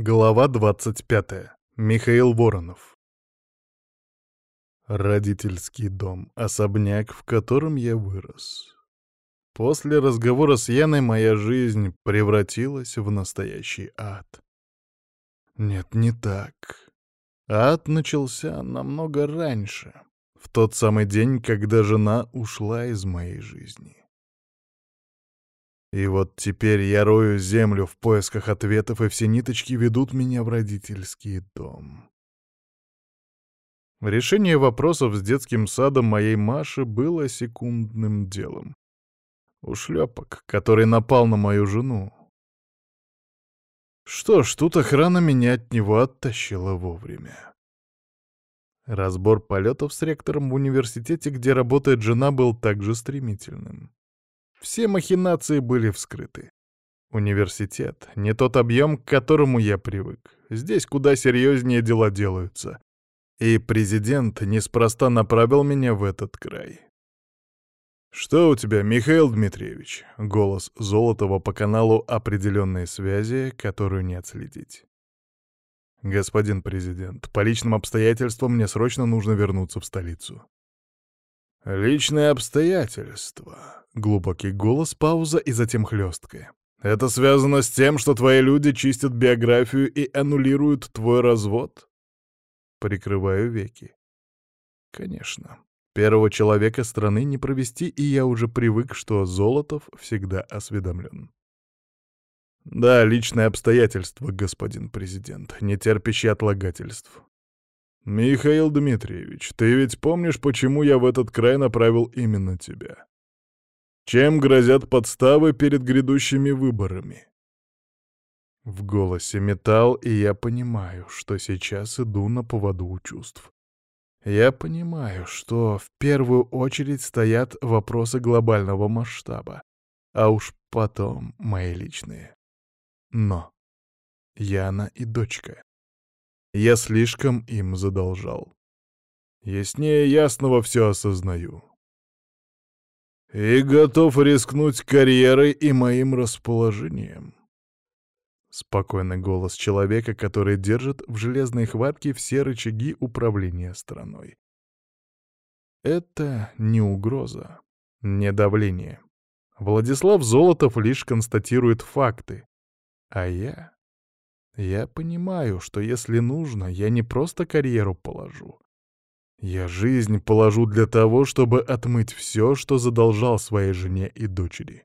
Глава 25. Михаил Воронов. Родительский дом, особняк, в котором я вырос. После разговора с Яной моя жизнь превратилась в настоящий ад. Нет, не так. Ад начался намного раньше, в тот самый день, когда жена ушла из моей жизни. И вот теперь я рою землю в поисках ответов, и все ниточки ведут меня в родительский дом. Решение вопросов с детским садом моей Маши было секундным делом. Ушлепок, который напал на мою жену. Что ж, тут охрана меня от него оттащила вовремя. Разбор полетов с ректором в университете, где работает жена, был также стремительным. Все махинации были вскрыты. Университет — не тот объем, к которому я привык. Здесь куда серьезнее дела делаются. И президент неспроста направил меня в этот край. «Что у тебя, Михаил Дмитриевич?» — голос Золотого по каналу определенной связи, которую не отследить. «Господин президент, по личным обстоятельствам мне срочно нужно вернуться в столицу». «Личные обстоятельства», Глубокий голос, пауза и затем хлесткая. «Это связано с тем, что твои люди чистят биографию и аннулируют твой развод?» Прикрываю веки. «Конечно. Первого человека страны не провести, и я уже привык, что Золотов всегда осведомлен». «Да, личные обстоятельства, господин президент, не терпящие отлагательств. «Михаил Дмитриевич, ты ведь помнишь, почему я в этот край направил именно тебя? Чем грозят подставы перед грядущими выборами? В голосе металл, и я понимаю, что сейчас иду на поводу у чувств. Я понимаю, что в первую очередь стоят вопросы глобального масштаба, а уж потом мои личные. Но Яна и дочка. Я слишком им задолжал. Яснее ясного все осознаю. И готов рискнуть карьерой и моим расположением. Спокойный голос человека, который держит в железной хватке все рычаги управления страной. Это не угроза, не давление. Владислав Золотов лишь констатирует факты. А я... Я понимаю, что если нужно, я не просто карьеру положу, я жизнь положу для того, чтобы отмыть все, что задолжал своей жене и дочери.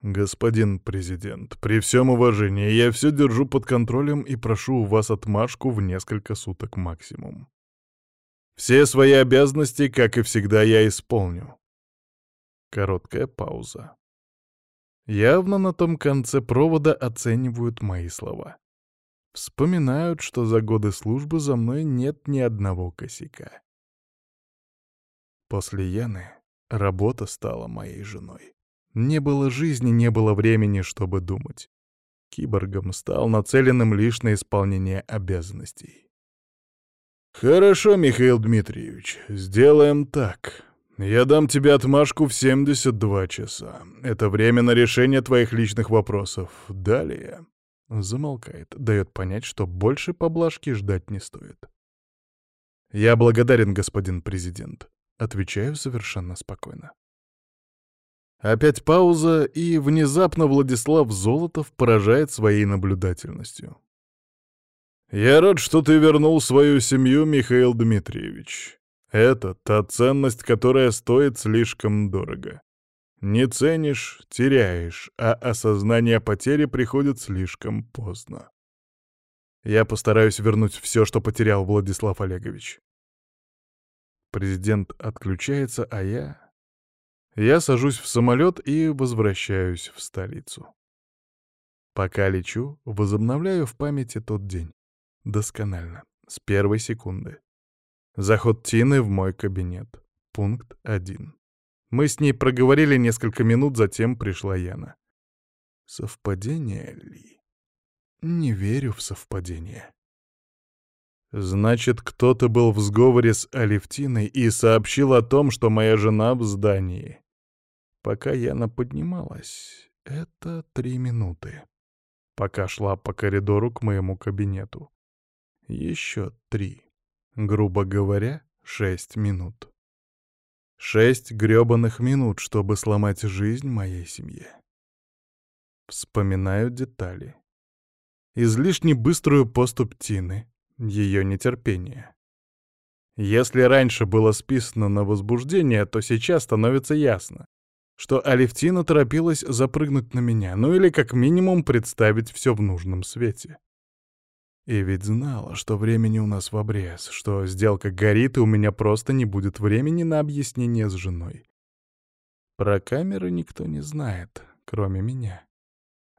Господин президент, при всем уважении, я все держу под контролем и прошу у вас отмашку в несколько суток максимум. Все свои обязанности, как и всегда, я исполню. Короткая пауза. Явно на том конце провода оценивают мои слова. Вспоминают, что за годы службы за мной нет ни одного косяка. После Яны работа стала моей женой. Не было жизни, не было времени, чтобы думать. Киборгом стал нацеленным лишь на исполнение обязанностей. «Хорошо, Михаил Дмитриевич, сделаем так. Я дам тебе отмашку в 72 часа. Это время на решение твоих личных вопросов. Далее...» Замолкает, дает понять, что больше поблажки ждать не стоит. «Я благодарен, господин президент», — отвечаю совершенно спокойно. Опять пауза, и внезапно Владислав Золотов поражает своей наблюдательностью. «Я рад, что ты вернул свою семью, Михаил Дмитриевич. Это та ценность, которая стоит слишком дорого. Не ценишь — теряешь, а осознание потери приходит слишком поздно. Я постараюсь вернуть все, что потерял Владислав Олегович. Президент отключается, а я... Я сажусь в самолет и возвращаюсь в столицу. Пока лечу, возобновляю в памяти тот день. Досконально, с первой секунды. Заход Тины в мой кабинет. Пункт один. Мы с ней проговорили несколько минут, затем пришла Яна. Совпадение ли? Не верю в совпадение. Значит, кто-то был в сговоре с Алевтиной и сообщил о том, что моя жена в здании. Пока Яна поднималась, это три минуты. пока шла по коридору к моему кабинету. Еще три. Грубо говоря, шесть минут. Шесть грёбаных минут, чтобы сломать жизнь моей семье. Вспоминаю детали. Излишне быструю поступь Тины, ее нетерпение. Если раньше было списано на возбуждение, то сейчас становится ясно, что Алевтина торопилась запрыгнуть на меня, ну или как минимум представить все в нужном свете. И ведь знала, что времени у нас в обрез, что сделка горит, и у меня просто не будет времени на объяснение с женой. Про камеры никто не знает, кроме меня.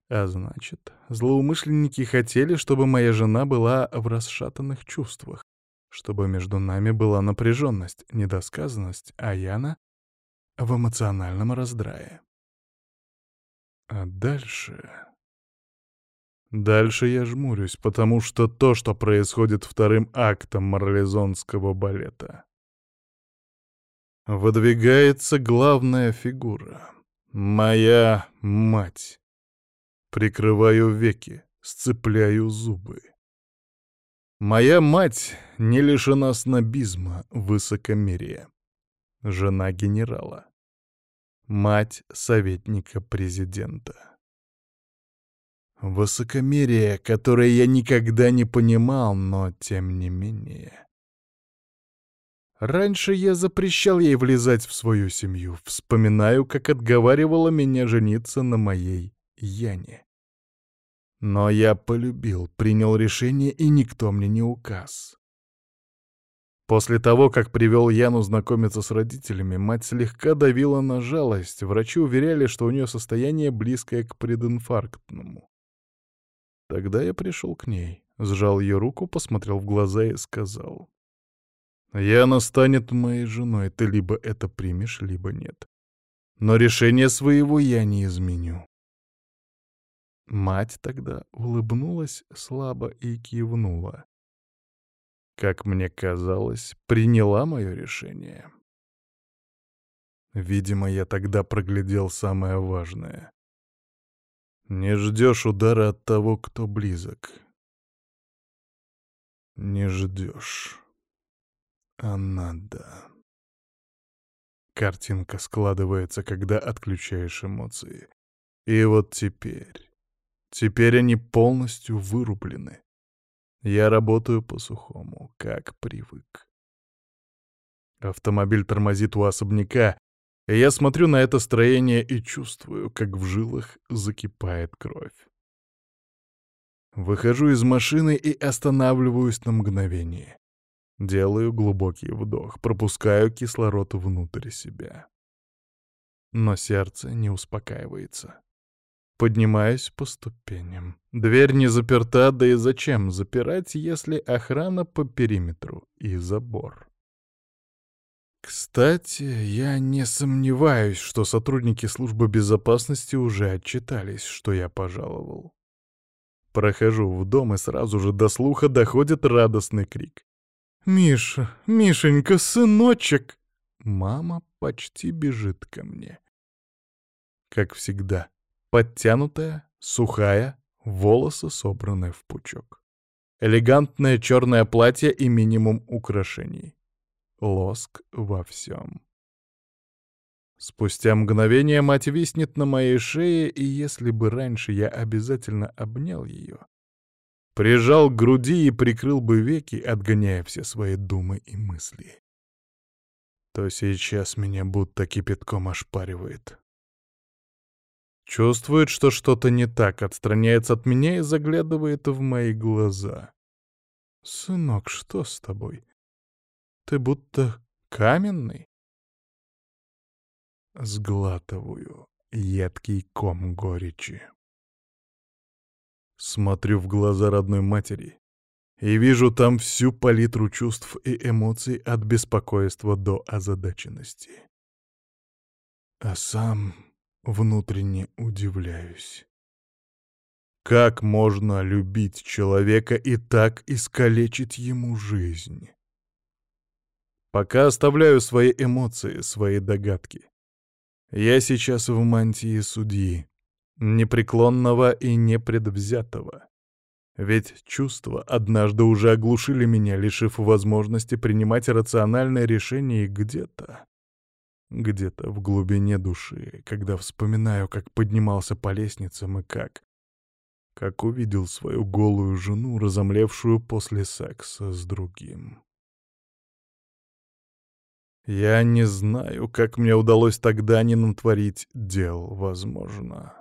А значит, злоумышленники хотели, чтобы моя жена была в расшатанных чувствах, чтобы между нами была напряженность, недосказанность, а Яна — в эмоциональном раздрае. А дальше... Дальше я жмурюсь, потому что то, что происходит вторым актом марлезонского балета. Выдвигается главная фигура. Моя мать. Прикрываю веки, сцепляю зубы. Моя мать не лишена снобизма, высокомерия. Жена генерала. Мать советника президента. Высокомерие, которое я никогда не понимал, но тем не менее. Раньше я запрещал ей влезать в свою семью. Вспоминаю, как отговаривала меня жениться на моей Яне. Но я полюбил, принял решение, и никто мне не указ. После того, как привел Яну знакомиться с родителями, мать слегка давила на жалость. Врачи уверяли, что у нее состояние близкое к прединфарктному. Тогда я пришел к ней, сжал ее руку, посмотрел в глаза и сказал. «Яна станет моей женой, ты либо это примешь, либо нет. Но решение своего я не изменю. Мать тогда улыбнулась слабо и кивнула. Как мне казалось, приняла мое решение. Видимо, я тогда проглядел самое важное. Не ждешь удара от того, кто близок. Не ждешь. А надо. Картинка складывается, когда отключаешь эмоции. И вот теперь... Теперь они полностью вырублены. Я работаю по-сухому, как привык. Автомобиль тормозит у особняка, я смотрю на это строение и чувствую, как в жилах закипает кровь. Выхожу из машины и останавливаюсь на мгновение. Делаю глубокий вдох, пропускаю кислород внутрь себя. Но сердце не успокаивается. Поднимаюсь по ступеням. Дверь не заперта, да и зачем запирать, если охрана по периметру и забор? Кстати, я не сомневаюсь, что сотрудники службы безопасности уже отчитались, что я пожаловал. Прохожу в дом, и сразу же до слуха доходит радостный крик. «Миша, Мишенька, сыночек!» Мама почти бежит ко мне. Как всегда, Подтянутая, сухая, волосы собраны в пучок. Элегантное черное платье и минимум украшений. Лоск во всем. Спустя мгновение мать виснет на моей шее, и если бы раньше я обязательно обнял ее, прижал к груди и прикрыл бы веки, отгоняя все свои думы и мысли, то сейчас меня будто кипятком ошпаривает. Чувствует, что что-то не так, отстраняется от меня и заглядывает в мои глаза. «Сынок, что с тобой? Ты будто каменный?» Сглатываю едкий ком горечи. Смотрю в глаза родной матери и вижу там всю палитру чувств и эмоций от беспокойства до озадаченности. А сам внутренне удивляюсь. Как можно любить человека и так искалечить ему жизнь? Пока оставляю свои эмоции, свои догадки. Я сейчас в мантии судьи. непреклонного и непредвзятого. Ведь чувства однажды уже оглушили меня, лишив возможности принимать рациональные решения где-то. Где-то в глубине души, когда вспоминаю, как поднимался по лестницам и как... Как увидел свою голую жену, разомлевшую после секса с другим. Я не знаю, как мне удалось тогда не натворить дел, возможно.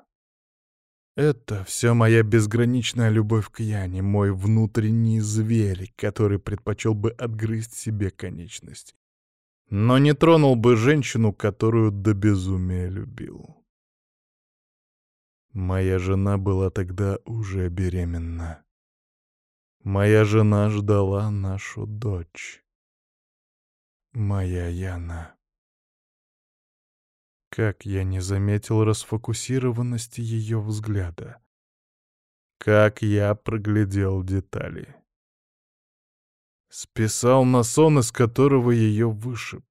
Это все моя безграничная любовь к Яне, мой внутренний зверь, который предпочел бы отгрызть себе конечность. Но не тронул бы женщину, которую до безумия любил. Моя жена была тогда уже беременна. Моя жена ждала нашу дочь. Моя Яна. Как я не заметил расфокусированности ее взгляда. Как я проглядел детали. Списал на сон, из которого ее вышиб.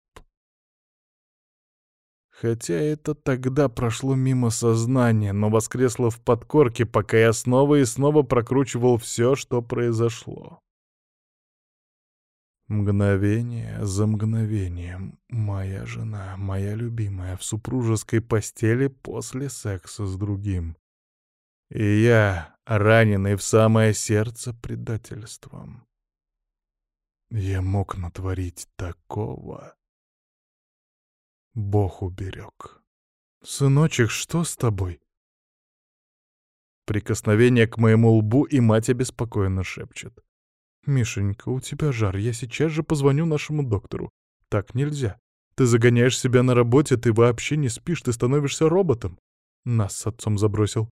Хотя это тогда прошло мимо сознания, но воскресло в подкорке, пока я снова и снова прокручивал все, что произошло. Мгновение за мгновением моя жена, моя любимая, в супружеской постели после секса с другим. И я, раненый в самое сердце предательством. Я мог натворить такого. Бог уберег. «Сыночек, что с тобой?» Прикосновение к моему лбу, и мать обеспокоенно шепчет. «Мишенька, у тебя жар, я сейчас же позвоню нашему доктору. Так нельзя. Ты загоняешь себя на работе, ты вообще не спишь, ты становишься роботом. Нас с отцом забросил.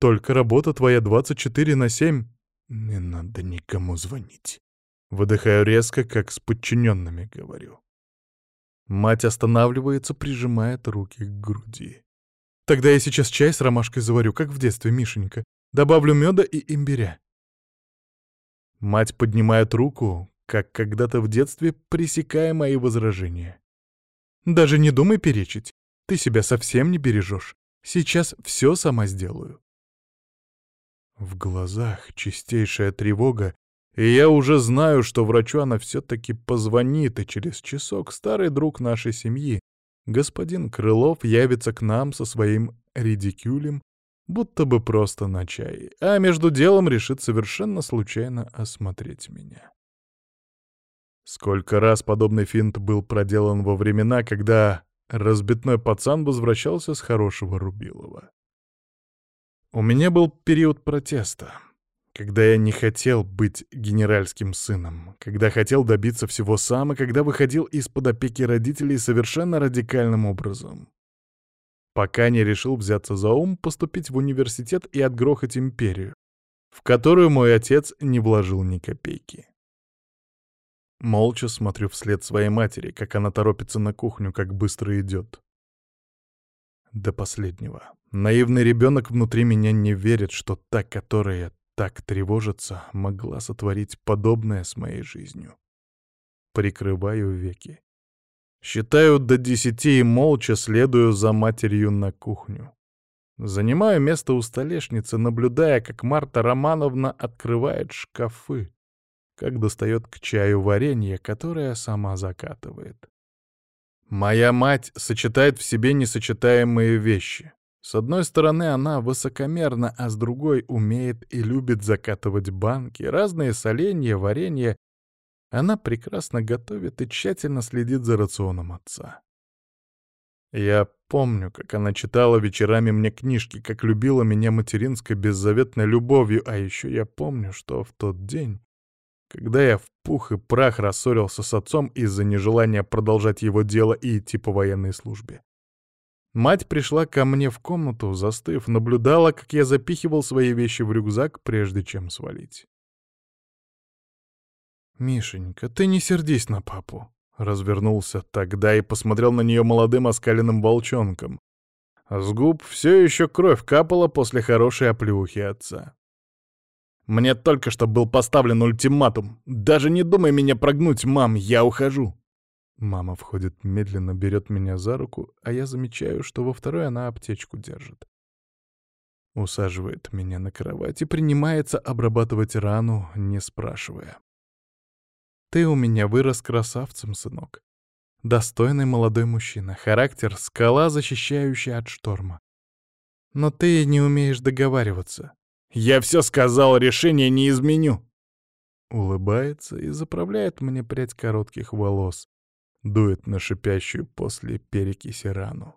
Только работа твоя 24 на 7. Не надо никому звонить. Выдыхаю резко, как с подчиненными говорю. Мать останавливается, прижимает руки к груди. Тогда я сейчас чай с ромашкой заварю, как в детстве, Мишенька. Добавлю меда и имбиря. Мать поднимает руку, как когда-то в детстве, пресекая мои возражения. «Даже не думай перечить. Ты себя совсем не бережешь. Сейчас все сама сделаю». В глазах чистейшая тревога, и я уже знаю, что врачу она все-таки позвонит, и через часок старый друг нашей семьи, господин Крылов, явится к нам со своим редикюлем будто бы просто на чай, а между делом решит совершенно случайно осмотреть меня. Сколько раз подобный финт был проделан во времена, когда разбитной пацан возвращался с хорошего Рубилова. У меня был период протеста, когда я не хотел быть генеральским сыном, когда хотел добиться всего сам и когда выходил из-под опеки родителей совершенно радикальным образом пока не решил взяться за ум, поступить в университет и отгрохать империю, в которую мой отец не вложил ни копейки. Молча смотрю вслед своей матери, как она торопится на кухню, как быстро идет. До последнего. Наивный ребенок внутри меня не верит, что та, которая так тревожится, могла сотворить подобное с моей жизнью. Прикрываю веки. Считаю до десяти и молча следую за матерью на кухню. Занимаю место у столешницы, наблюдая, как Марта Романовна открывает шкафы, как достает к чаю варенье, которое сама закатывает. Моя мать сочетает в себе несочетаемые вещи. С одной стороны, она высокомерна, а с другой умеет и любит закатывать банки, разные соленья, варенье она прекрасно готовит и тщательно следит за рационом отца. Я помню, как она читала вечерами мне книжки, как любила меня материнской беззаветной любовью, а еще я помню, что в тот день, когда я в пух и прах рассорился с отцом из-за нежелания продолжать его дело и идти по военной службе. Мать пришла ко мне в комнату, застыв, наблюдала, как я запихивал свои вещи в рюкзак, прежде чем свалить. «Мишенька, ты не сердись на папу», — развернулся тогда и посмотрел на нее молодым оскаленным волчонком. С губ все еще кровь капала после хорошей оплюхи отца. «Мне только что был поставлен ультиматум. Даже не думай меня прогнуть, мам, я ухожу!» Мама входит медленно, берет меня за руку, а я замечаю, что во второй она аптечку держит. Усаживает меня на кровать и принимается обрабатывать рану, не спрашивая. Ты у меня вырос красавцем, сынок. Достойный молодой мужчина, характер — скала, защищающая от шторма. Но ты не умеешь договариваться. Я все сказал, решение не изменю. Улыбается и заправляет мне прядь коротких волос. Дует на шипящую после перекиси рану.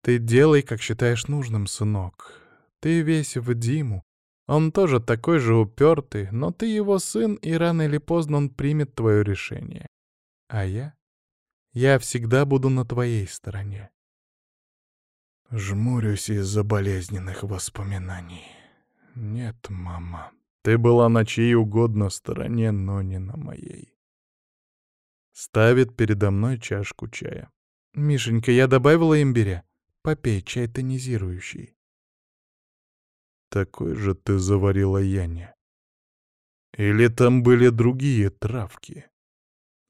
Ты делай, как считаешь нужным, сынок. Ты весь в Диму. Он тоже такой же упертый, но ты его сын, и рано или поздно он примет твое решение. А я? Я всегда буду на твоей стороне. Жмурюсь из-за болезненных воспоминаний. Нет, мама, ты была на чьей угодно стороне, но не на моей. Ставит передо мной чашку чая. «Мишенька, я добавила имбиря. Попей чай тонизирующий». «Такой же ты заварила Яне. Или там были другие травки?»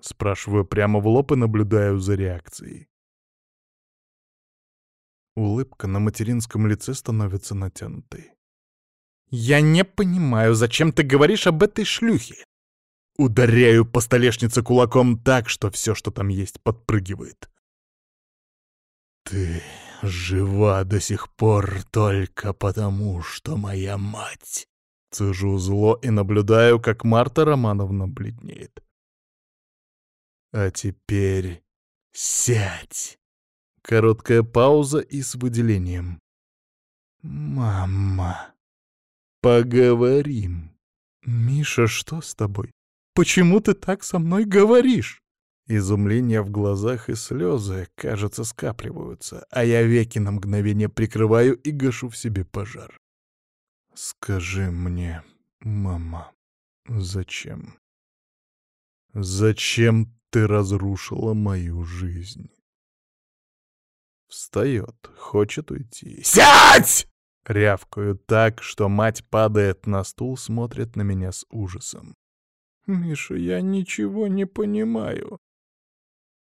Спрашиваю прямо в лоб и наблюдаю за реакцией. Улыбка на материнском лице становится натянутой. «Я не понимаю, зачем ты говоришь об этой шлюхе?» Ударяю по столешнице кулаком так, что все, что там есть, подпрыгивает. «Ты жива до сих пор только потому, что моя мать...» Цежу зло и наблюдаю, как Марта Романовна бледнеет. «А теперь сядь!» Короткая пауза и с выделением. «Мама, поговорим». «Миша, что с тобой? Почему ты так со мной говоришь?» Изумление в глазах и слезы, кажется, скапливаются, а я веки на мгновение прикрываю и гашу в себе пожар. «Скажи мне, мама, зачем? Зачем ты разрушила мою жизнь?» Встает, хочет уйти. «Сядь!» Рявкаю так, что мать падает на стул, смотрит на меня с ужасом. «Миша, я ничего не понимаю».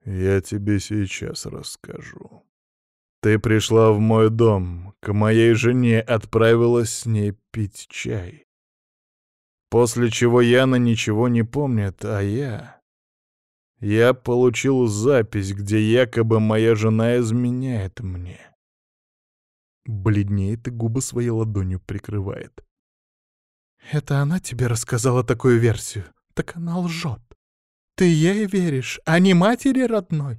«Я тебе сейчас расскажу. Ты пришла в мой дом, к моей жене отправилась с ней пить чай. После чего Яна ничего не помнит, а я... Я получил запись, где якобы моя жена изменяет мне. Бледнеет и губы своей ладонью прикрывает. «Это она тебе рассказала такую версию? Так она лжет. Ты ей веришь, а не матери родной?»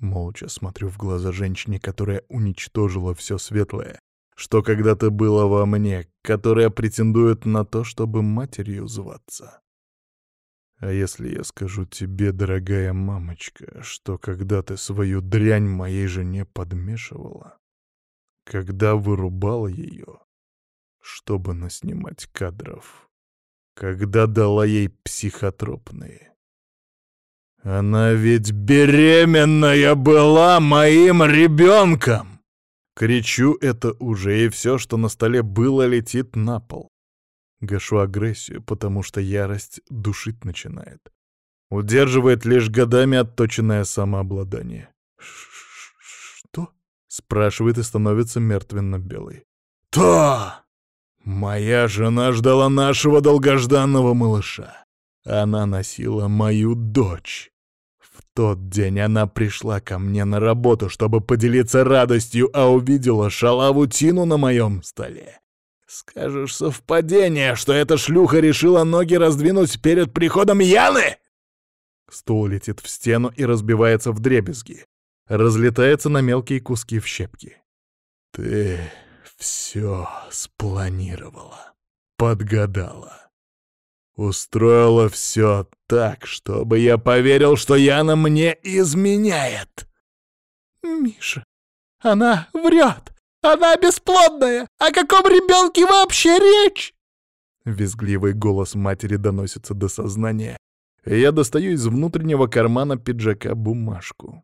Молча смотрю в глаза женщине, которая уничтожила все светлое, что когда-то было во мне, которая претендует на то, чтобы матерью зваться. А если я скажу тебе, дорогая мамочка, что когда ты свою дрянь моей жене подмешивала, когда вырубала ее, чтобы наснимать кадров, когда дала ей психотропные, она ведь беременная была моим ребенком! Кричу это уже, и все, что на столе было, летит на пол. Гашу агрессию, потому что ярость душить начинает. Удерживает лишь годами отточенное самообладание. «Что?» — спрашивает и становится мертвенно-белый. «То! Моя жена ждала нашего долгожданного малыша. Она носила мою дочь. Тот день она пришла ко мне на работу, чтобы поделиться радостью, а увидела шалаву Тину на моем столе. Скажешь, совпадение, что эта шлюха решила ноги раздвинуть перед приходом Яны? Стул летит в стену и разбивается в дребезги. Разлетается на мелкие куски в щепки. Ты все спланировала, подгадала. Устроила все так, чтобы я поверил, что Яна мне изменяет. Миша, она врет. Она бесплодная! О каком ребенке вообще речь?» Визгливый голос матери доносится до сознания. Я достаю из внутреннего кармана пиджака бумажку.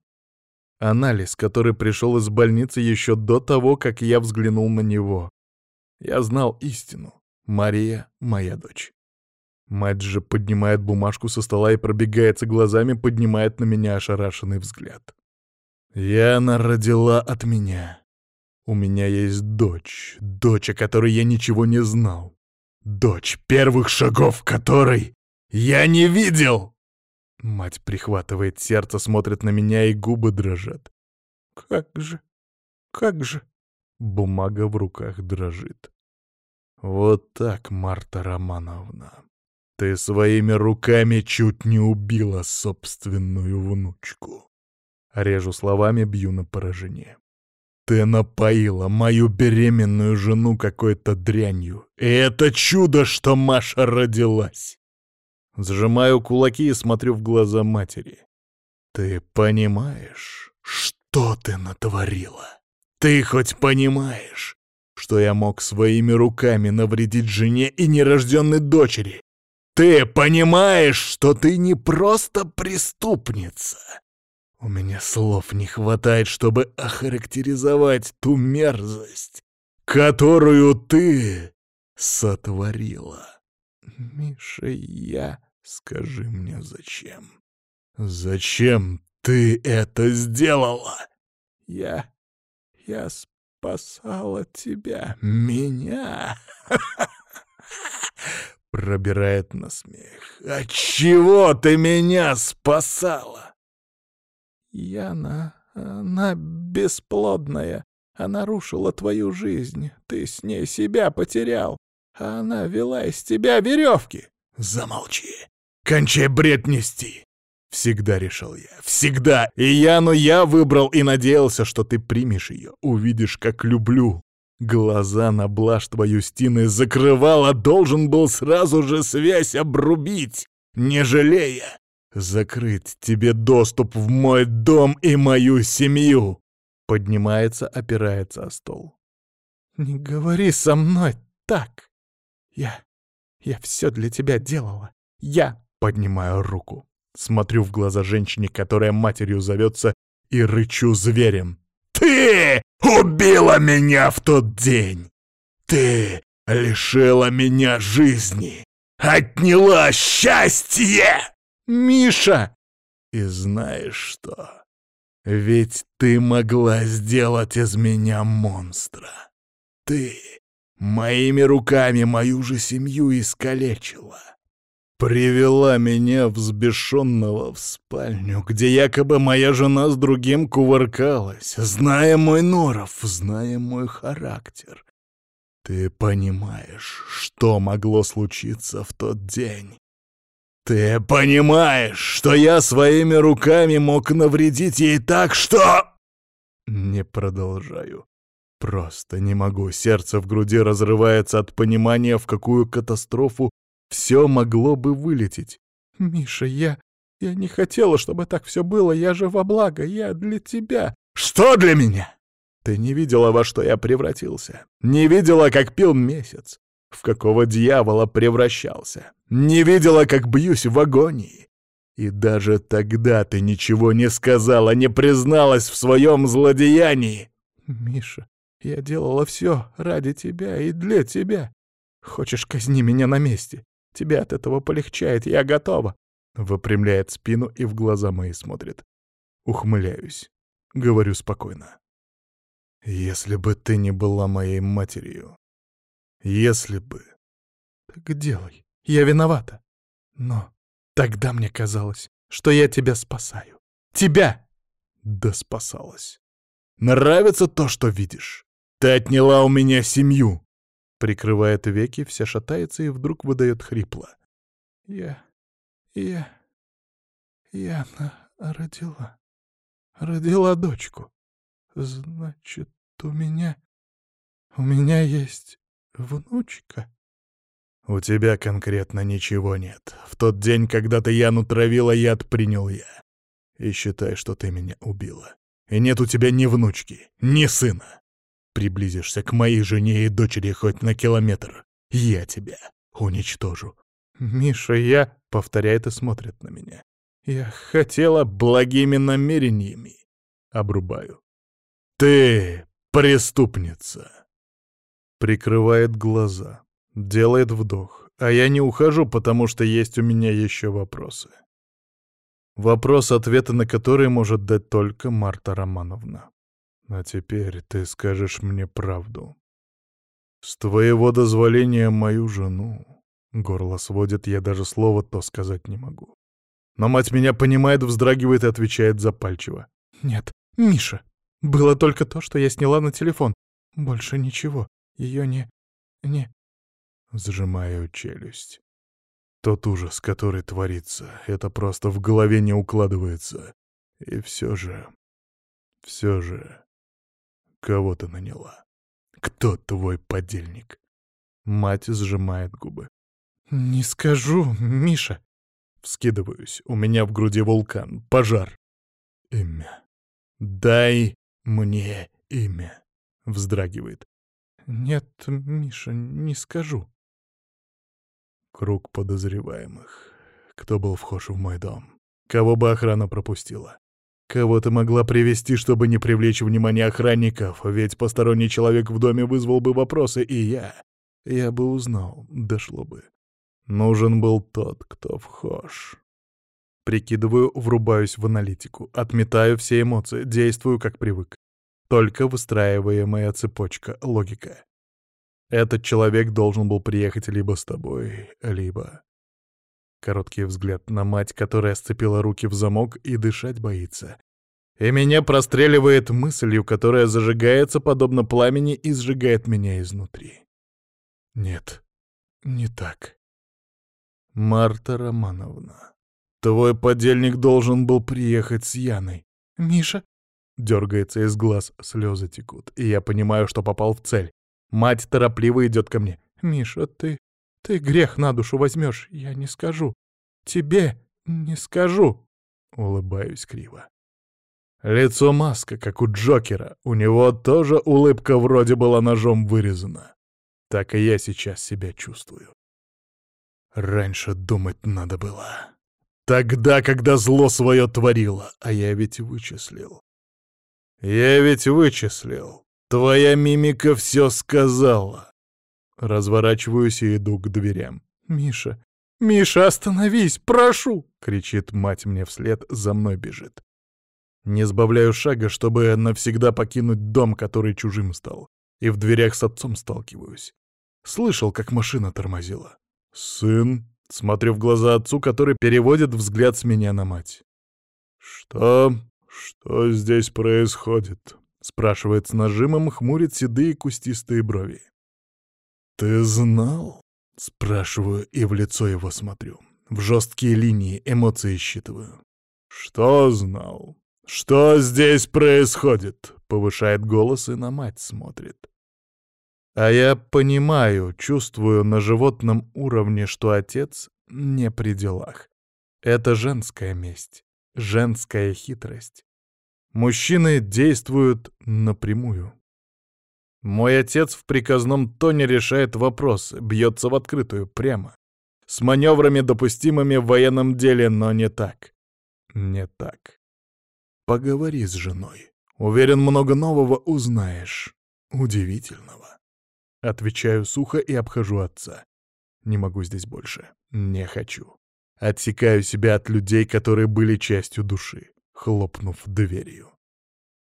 Анализ, который пришел из больницы еще до того, как я взглянул на него. Я знал истину. Мария — моя дочь. Мать же поднимает бумажку со стола и пробегается глазами, поднимает на меня ошарашенный взгляд. Яна родила от меня. У меня есть дочь, дочь, о которой я ничего не знал. Дочь, первых шагов которой я не видел!» Мать прихватывает сердце, смотрит на меня, и губы дрожат. «Как же? Как же?» Бумага в руках дрожит. «Вот так, Марта Романовна. Ты своими руками чуть не убила собственную внучку». Режу словами, бью на поражение. «Ты напоила мою беременную жену какой-то дрянью, и это чудо, что Маша родилась!» Сжимаю кулаки и смотрю в глаза матери. «Ты понимаешь, что ты натворила? Ты хоть понимаешь, что я мог своими руками навредить жене и нерожденной дочери? Ты понимаешь, что ты не просто преступница? У меня слов не хватает, чтобы охарактеризовать ту мерзость, которую ты сотворила. Миша, я... Скажи мне, зачем? Зачем ты это сделала? Я... я спасала тебя. Меня? Пробирает на смех. От чего ты меня спасала? Яна, она бесплодная. Она рушила твою жизнь. Ты с ней себя потерял. А она вела из тебя веревки. Замолчи. Кончай бред нести. Всегда решил я. Всегда. И Яну я выбрал и надеялся, что ты примешь ее. Увидишь, как люблю. Глаза на блажь твою стены закрывал, а должен был сразу же связь обрубить, не жалея. Закрыть тебе доступ в мой дом и мою семью. Поднимается, опирается о стол. Не говори со мной так. Я... я все для тебя делала. Я... Поднимаю руку. Смотрю в глаза женщине, которая матерью зовется, и рычу зверем. «Ты убила меня в тот день! Ты лишила меня жизни! Отняла счастье! Миша!» «И знаешь что? Ведь ты могла сделать из меня монстра. Ты моими руками мою же семью искалечила. Привела меня взбешенного в спальню, где якобы моя жена с другим кувыркалась, зная мой норов, зная мой характер. Ты понимаешь, что могло случиться в тот день? Ты понимаешь, что я своими руками мог навредить ей так, что... Не продолжаю. Просто не могу, сердце в груди разрывается от понимания, в какую катастрофу все могло бы вылететь. «Миша, я... я не хотела, чтобы так все было, я же во благо, я для тебя». «Что для меня?» «Ты не видела, во что я превратился. Не видела, как пил месяц. В какого дьявола превращался. Не видела, как бьюсь в агонии. И даже тогда ты ничего не сказала, не призналась в своем злодеянии». «Миша, я делала все ради тебя и для тебя. Хочешь, казни меня на месте. Тебе от этого полегчает, я готова. Выпрямляет спину и в глаза мои смотрит. Ухмыляюсь. Говорю спокойно. Если бы ты не была моей матерью. Если бы. Так делай. Я виновата. Но тогда мне казалось, что я тебя спасаю. Тебя! Да спасалась. Нравится то, что видишь? Ты отняла у меня семью!» Прикрывает веки, вся шатается и вдруг выдает хрипло. «Я... я... я родила... родила дочку. Значит, у меня... у меня есть внучка?» «У тебя конкретно ничего нет. В тот день, когда ты Яну травила, яд принял я. И считай, что ты меня убила. И нет у тебя ни внучки, ни сына. Приблизишься к моей жене и дочери хоть на километр, я тебя уничтожу. Миша, я... Повторяет и смотрит на меня. Я хотела благими намерениями. Обрубаю. Ты преступница. Прикрывает глаза. Делает вдох. А я не ухожу, потому что есть у меня еще вопросы. Вопрос, ответы на которые может дать только Марта Романовна. А теперь ты скажешь мне правду. С твоего дозволения мою жену... Горло сводит, я даже слова то сказать не могу. Но мать меня понимает, вздрагивает и отвечает запальчиво. «Нет, Миша, было только то, что я сняла на телефон. Больше ничего. Ее не... не...» Сжимаю челюсть. Тот ужас, который творится, это просто в голове не укладывается. И все же... все же... Кого ты наняла? Кто твой подельник? Мать сжимает губы. «Не скажу, Миша». Вскидываюсь, у меня в груди вулкан, пожар. Имя. «Дай мне имя», — вздрагивает. «Нет, Миша, не скажу». Круг подозреваемых. Кто был вхож в мой дом? Кого бы охрана пропустила? Кого ты могла привести, чтобы не привлечь внимание охранников? Ведь посторонний человек в доме вызвал бы вопросы, и я... Я бы узнал, дошло бы. Нужен был тот, кто вхож. Прикидываю, врубаюсь в аналитику, отметаю все эмоции, действую как привык. Только выстраиваемая цепочка, логика. Этот человек должен был приехать либо с тобой, либо... Короткий взгляд на мать, которая сцепила руки в замок и дышать боится. И меня простреливает мыслью, которая зажигается подобно пламени и сжигает меня изнутри. Нет, не так. Марта Романовна, твой подельник должен был приехать с Яной. Миша? Дергается из глаз, слезы текут, и я понимаю, что попал в цель. Мать торопливо идет ко мне. «Миша, ты... ты грех на душу возьмешь, я не скажу. Тебе не скажу!» Улыбаюсь криво. Лицо маска, как у Джокера. У него тоже улыбка вроде была ножом вырезана. Так и я сейчас себя чувствую. Раньше думать надо было. Тогда, когда зло свое творило, а я ведь вычислил. Я ведь вычислил. Твоя мимика все сказала. Разворачиваюсь и иду к дверям. «Миша! Миша, остановись! Прошу!» — кричит мать мне вслед, за мной бежит. Не сбавляю шага, чтобы навсегда покинуть дом, который чужим стал, и в дверях с отцом сталкиваюсь. Слышал, как машина тормозила. «Сын?» — смотрю в глаза отцу, который переводит взгляд с меня на мать. «Что? Что здесь происходит?» Спрашивает с нажимом, хмурит седые кустистые брови. «Ты знал?» — спрашиваю и в лицо его смотрю. В жесткие линии эмоции считываю. «Что знал? Что здесь происходит?» — повышает голос и на мать смотрит. А я понимаю, чувствую на животном уровне, что отец не при делах. Это женская месть, женская хитрость. Мужчины действуют напрямую. Мой отец в приказном тоне решает вопрос, бьется в открытую, прямо. С маневрами, допустимыми в военном деле, но не так. Не так. Поговори с женой. Уверен, много нового узнаешь. Удивительного. Отвечаю сухо и обхожу отца. Не могу здесь больше. Не хочу. Отсекаю себя от людей, которые были частью души хлопнув дверью.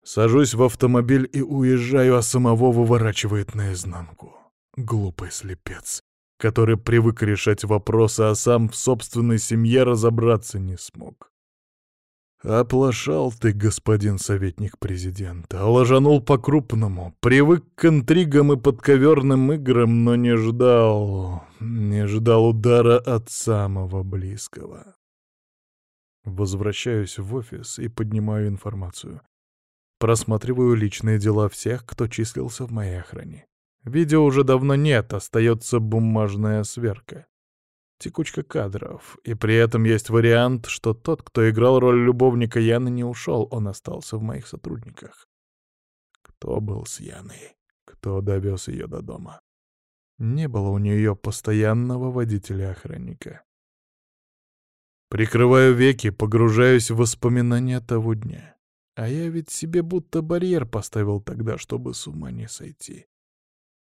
Сажусь в автомобиль и уезжаю, а самого выворачивает наизнанку. Глупый слепец, который привык решать вопросы, а сам в собственной семье разобраться не смог. Оплошал ты, господин советник президента, ложанул по-крупному, привык к интригам и подковерным играм, но не ждал, не ждал удара от самого близкого. Возвращаюсь в офис и поднимаю информацию. Просматриваю личные дела всех, кто числился в моей охране. Видео уже давно нет, остается бумажная сверка. Текучка кадров. И при этом есть вариант, что тот, кто играл роль любовника Яны, не ушел, он остался в моих сотрудниках. Кто был с Яной? Кто довез ее до дома? Не было у нее постоянного водителя-охранника. Прикрываю веки, погружаюсь в воспоминания того дня. А я ведь себе будто барьер поставил тогда, чтобы с ума не сойти.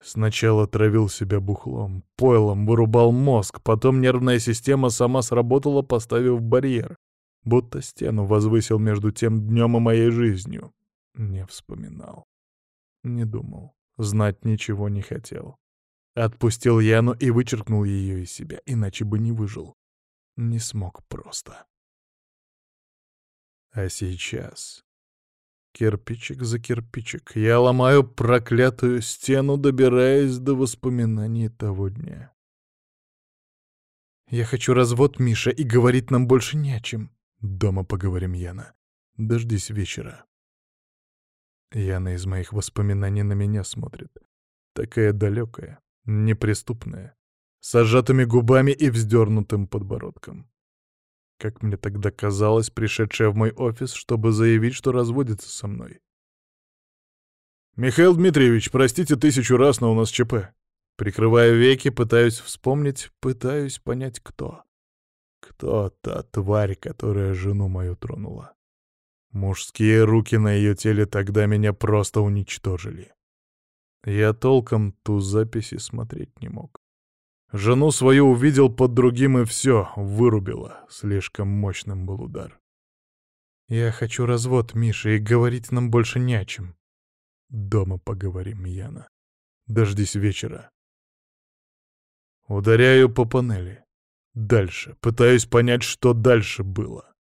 Сначала травил себя бухлом, пойлом, вырубал мозг, потом нервная система сама сработала, поставив барьер, будто стену возвысил между тем днем и моей жизнью. Не вспоминал. Не думал. Знать ничего не хотел. Отпустил Яну и вычеркнул ее из себя, иначе бы не выжил. Не смог просто. А сейчас... Кирпичик за кирпичик я ломаю проклятую стену, добираясь до воспоминаний того дня. «Я хочу развод, Миша, и говорить нам больше не о чем». «Дома поговорим, Яна. Дождись вечера». Яна из моих воспоминаний на меня смотрит. Такая далекая, неприступная, с сжатыми губами и вздернутым подбородком. Как мне тогда казалось, пришедшая в мой офис, чтобы заявить, что разводится со мной. «Михаил Дмитриевич, простите тысячу раз, но у нас ЧП». Прикрывая веки, пытаюсь вспомнить, пытаюсь понять, кто. Кто та тварь, которая жену мою тронула. Мужские руки на ее теле тогда меня просто уничтожили. Я толком ту запись и смотреть не мог. Жену свою увидел под другим и все, вырубило. Слишком мощным был удар. «Я хочу развод, Миша, и говорить нам больше не о чем». «Дома поговорим, Яна. Дождись вечера». Ударяю по панели. Дальше. Пытаюсь понять, что дальше было.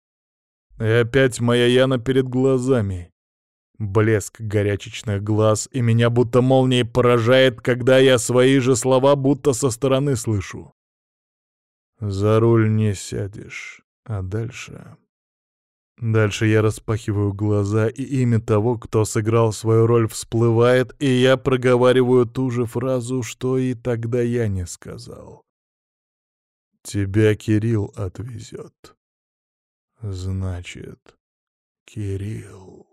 И опять моя Яна перед глазами. Блеск горячечных глаз, и меня будто молнией поражает, когда я свои же слова будто со стороны слышу. «За руль не сядешь». А дальше... Дальше я распахиваю глаза, и имя того, кто сыграл свою роль, всплывает, и я проговариваю ту же фразу, что и тогда я не сказал. «Тебя Кирилл отвезет». Значит, Кирилл...